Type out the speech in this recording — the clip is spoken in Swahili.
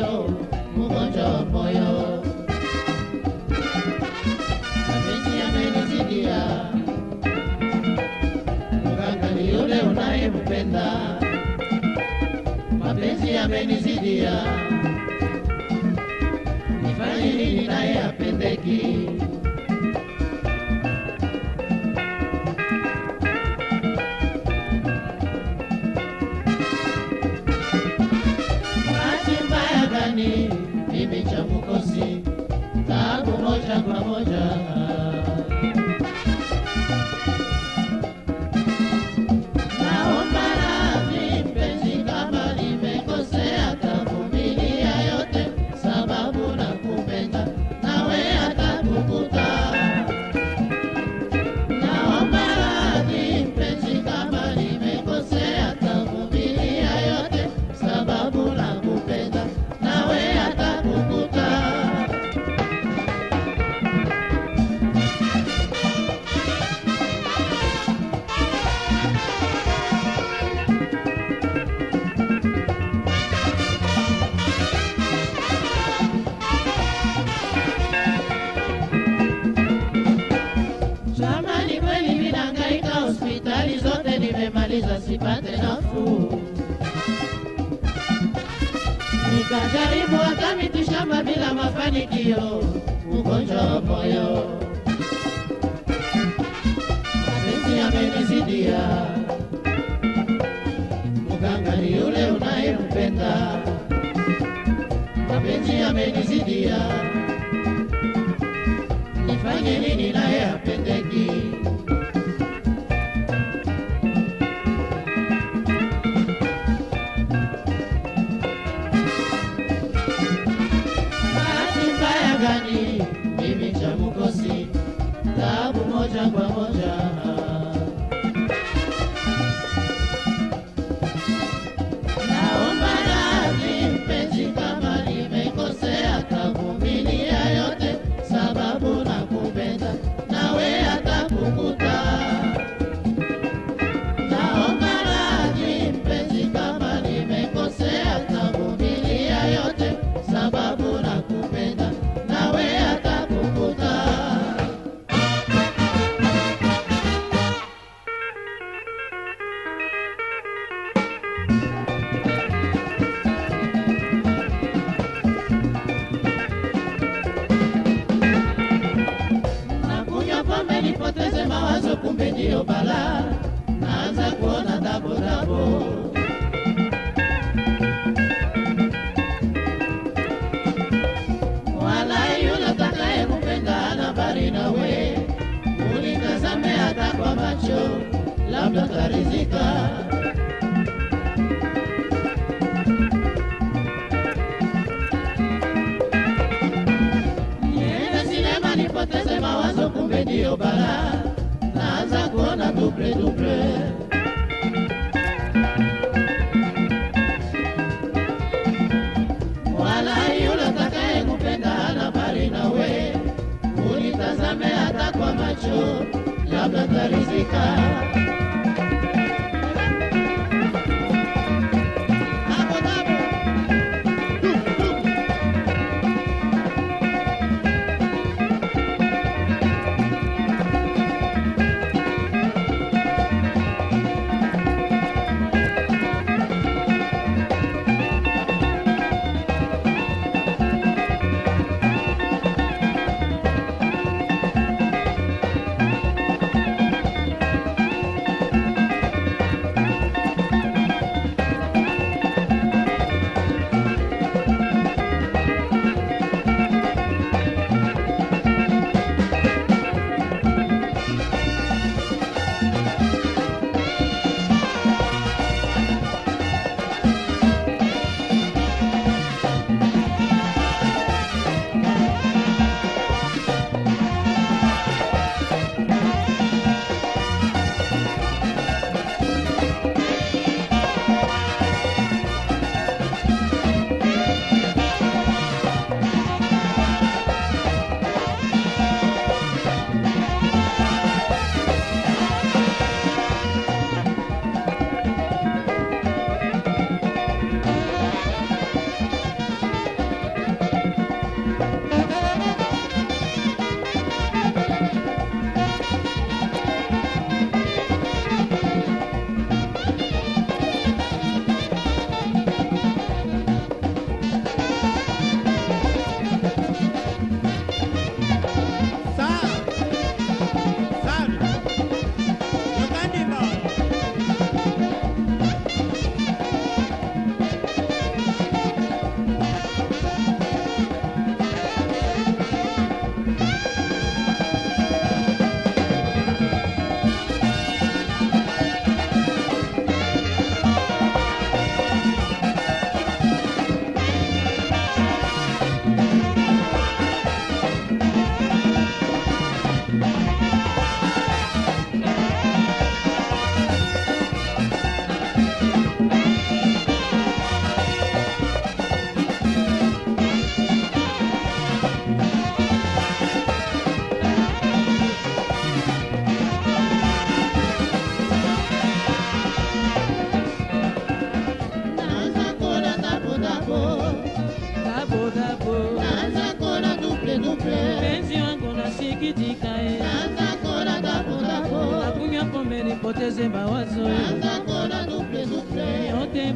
mafanikio, mgonjwa wa moyo. Mapenzi yamenizidia, mganga ni yule unayempenda. Mapenzi yamenizidia, naye apendeki? Nimemaliza, sipate nafuu. Nikajaribu hata mitishamba bila mafanikio, ugonjwa wa moyo. Mapenzi yamenizidia, mganga ni yule unayempenda. Mapenzi yamenizidia nifanye nini naye apendeki? Mawazo, kumbe ndiyo bala, naanza kuona dabo dabo. Wala yule takaye kupenda ana habari nawe, ulitazame hata kwa macho, labda tarizika. Niende sinema nipoteze mawazo, kumbe ndiyo balaa, unitazame hata kwa macho, labda tarizika. Yote